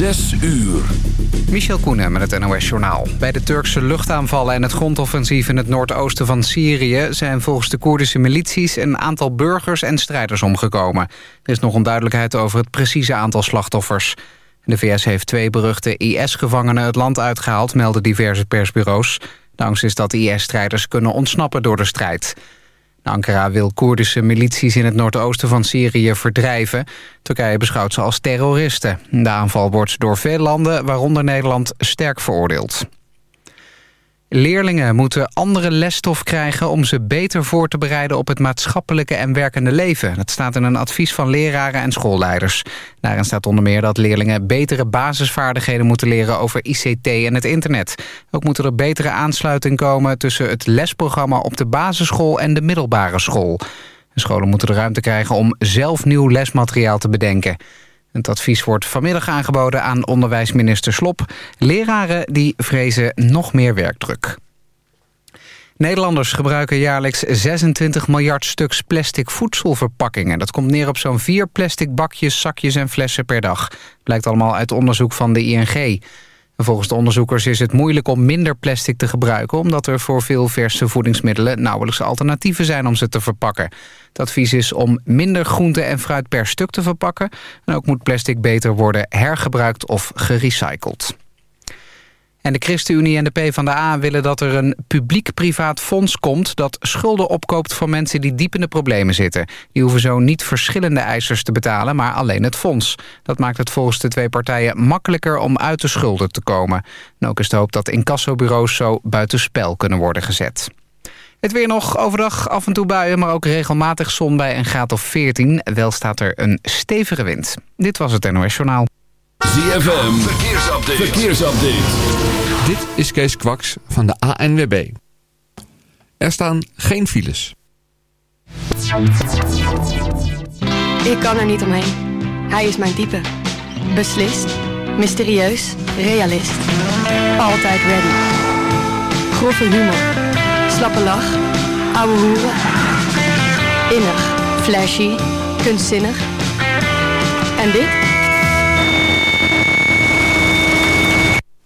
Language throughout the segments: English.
Zes uur. Michel Koenen met het NOS-journaal. Bij de Turkse luchtaanvallen en het grondoffensief in het noordoosten van Syrië... zijn volgens de Koerdische milities een aantal burgers en strijders omgekomen. Er is nog onduidelijkheid over het precieze aantal slachtoffers. De VS heeft twee beruchte IS-gevangenen het land uitgehaald... melden diverse persbureaus. De angst is dat IS-strijders kunnen ontsnappen door de strijd. Ankara wil Koerdische milities in het noordoosten van Syrië verdrijven. Turkije beschouwt ze als terroristen. De aanval wordt door veel landen, waaronder Nederland, sterk veroordeeld. Leerlingen moeten andere lesstof krijgen om ze beter voor te bereiden op het maatschappelijke en werkende leven. Dat staat in een advies van leraren en schoolleiders. Daarin staat onder meer dat leerlingen betere basisvaardigheden moeten leren over ICT en het internet. Ook moet er betere aansluiting komen tussen het lesprogramma op de basisschool en de middelbare school. De scholen moeten de ruimte krijgen om zelf nieuw lesmateriaal te bedenken. Het advies wordt vanmiddag aangeboden aan onderwijsminister Slop. Leraren die vrezen nog meer werkdruk. Nederlanders gebruiken jaarlijks 26 miljard stuks plastic voedselverpakkingen. Dat komt neer op zo'n vier plastic bakjes, zakjes en flessen per dag. Blijkt allemaal uit onderzoek van de ING. Volgens de onderzoekers is het moeilijk om minder plastic te gebruiken... omdat er voor veel verse voedingsmiddelen nauwelijks alternatieven zijn om ze te verpakken. Het advies is om minder groente en fruit per stuk te verpakken... en ook moet plastic beter worden hergebruikt of gerecycled. En de ChristenUnie en de PvdA willen dat er een publiek-privaat fonds komt... dat schulden opkoopt van mensen die diep in de problemen zitten. Die hoeven zo niet verschillende eisers te betalen, maar alleen het fonds. Dat maakt het volgens de twee partijen makkelijker om uit de schulden te komen. En ook is de hoop dat incassobureaus zo buitenspel kunnen worden gezet. Het weer nog overdag af en toe buien, maar ook regelmatig zon bij een graad of 14. Wel staat er een stevige wind. Dit was het NOS Journaal. ZFM, verkeersupdate. verkeersupdate. Dit is Kees Kwaks van de ANWB. Er staan geen files. Ik kan er niet omheen. Hij is mijn type. Beslist, mysterieus, realist. Altijd ready. Grove humor. Slappe lach. Ouwe hoeren. Innig, flashy, kunstzinnig. En dit?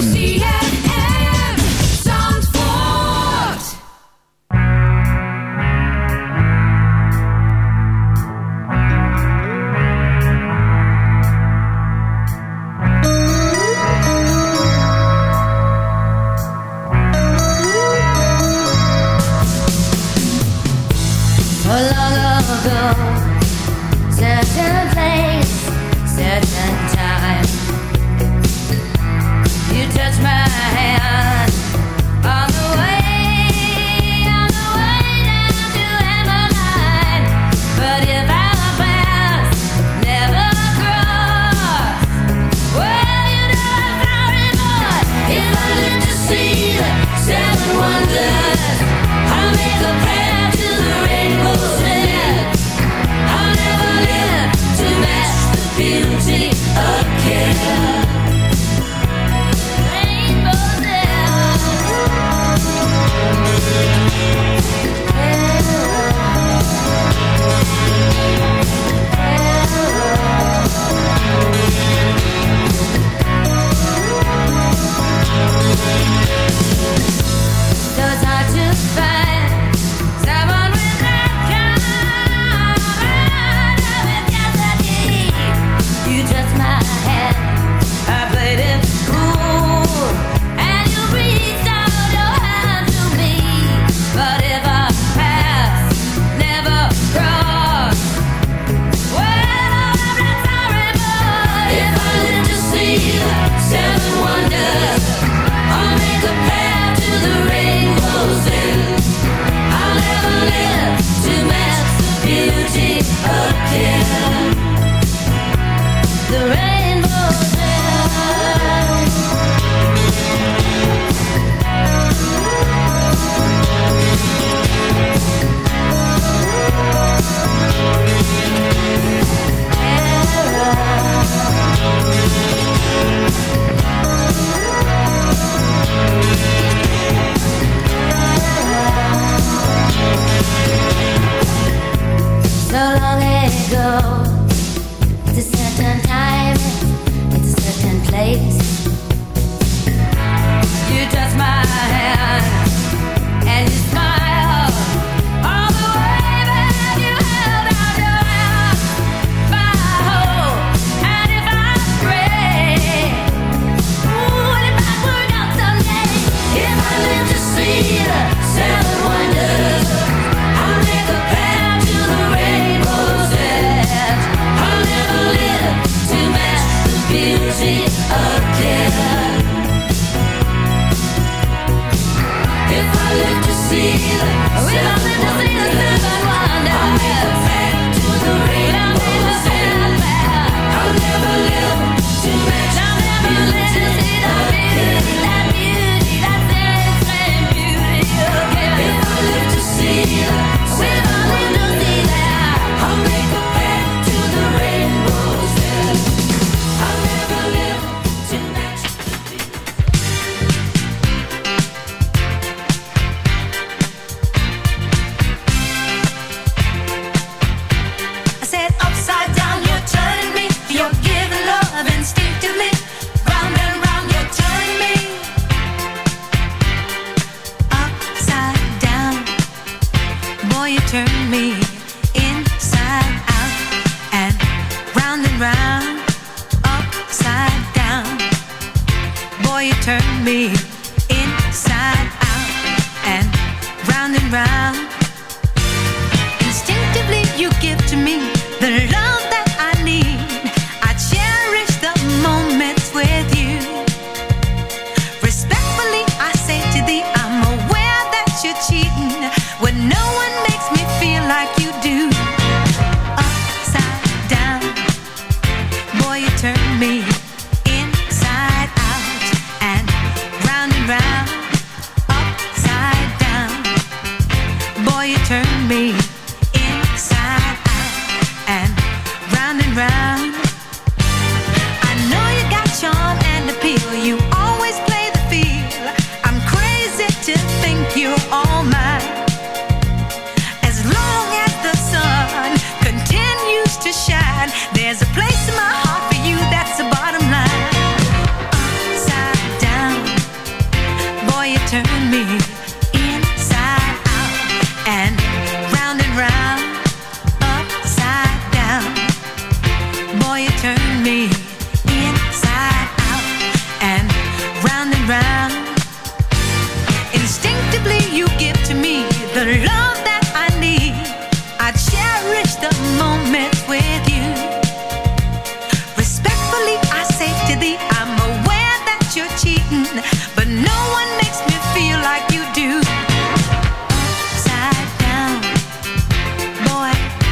ZFM.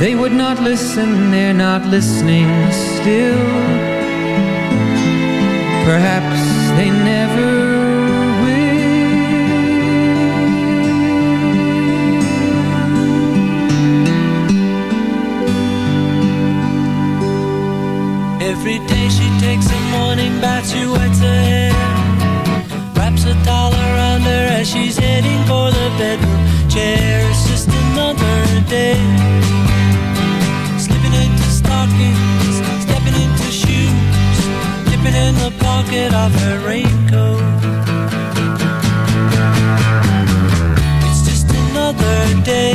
They would not listen, they're not listening still. Perhaps they never will. Every day she takes a morning bath, she wets her hair. Wraps a towel around her as she's heading for the bedroom chair. It's just another day. Stockings, stepping into shoes, dipping in the pocket of her raincoat. It's just another day.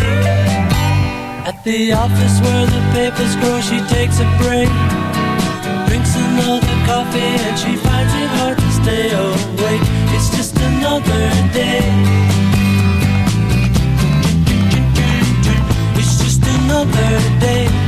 At the office where the papers grow, she takes a break. Drinks another coffee and she finds it hard to stay awake. It's just another day. It's just another day.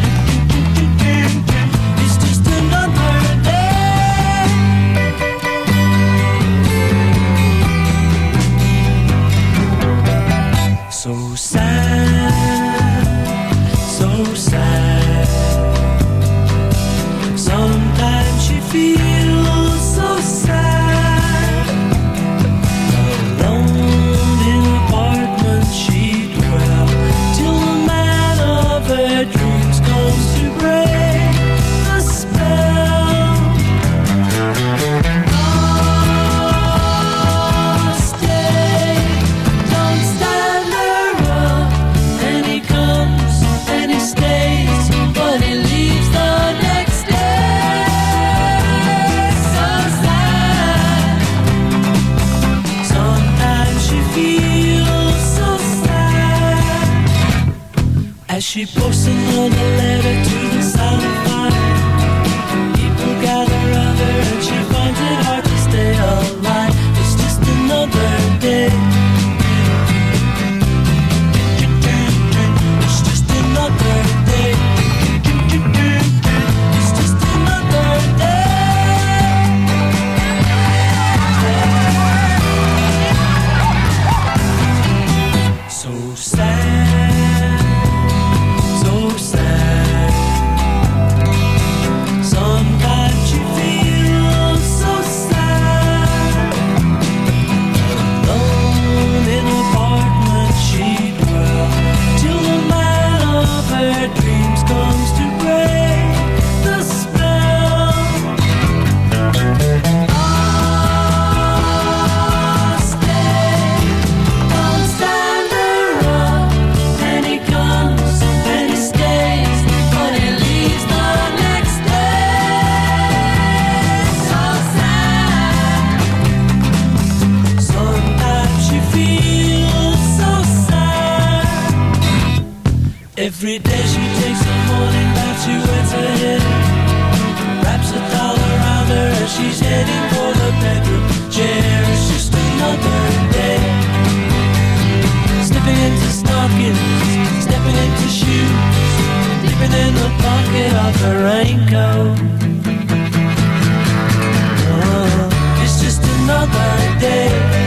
Every day she takes a morning bath, she wets her head Wraps a doll around her as she's heading for the bedroom. Chair It's just another day Slipping into stockings, stepping into shoes Dipping in the pocket of her raincoat. Oh, It's just another day.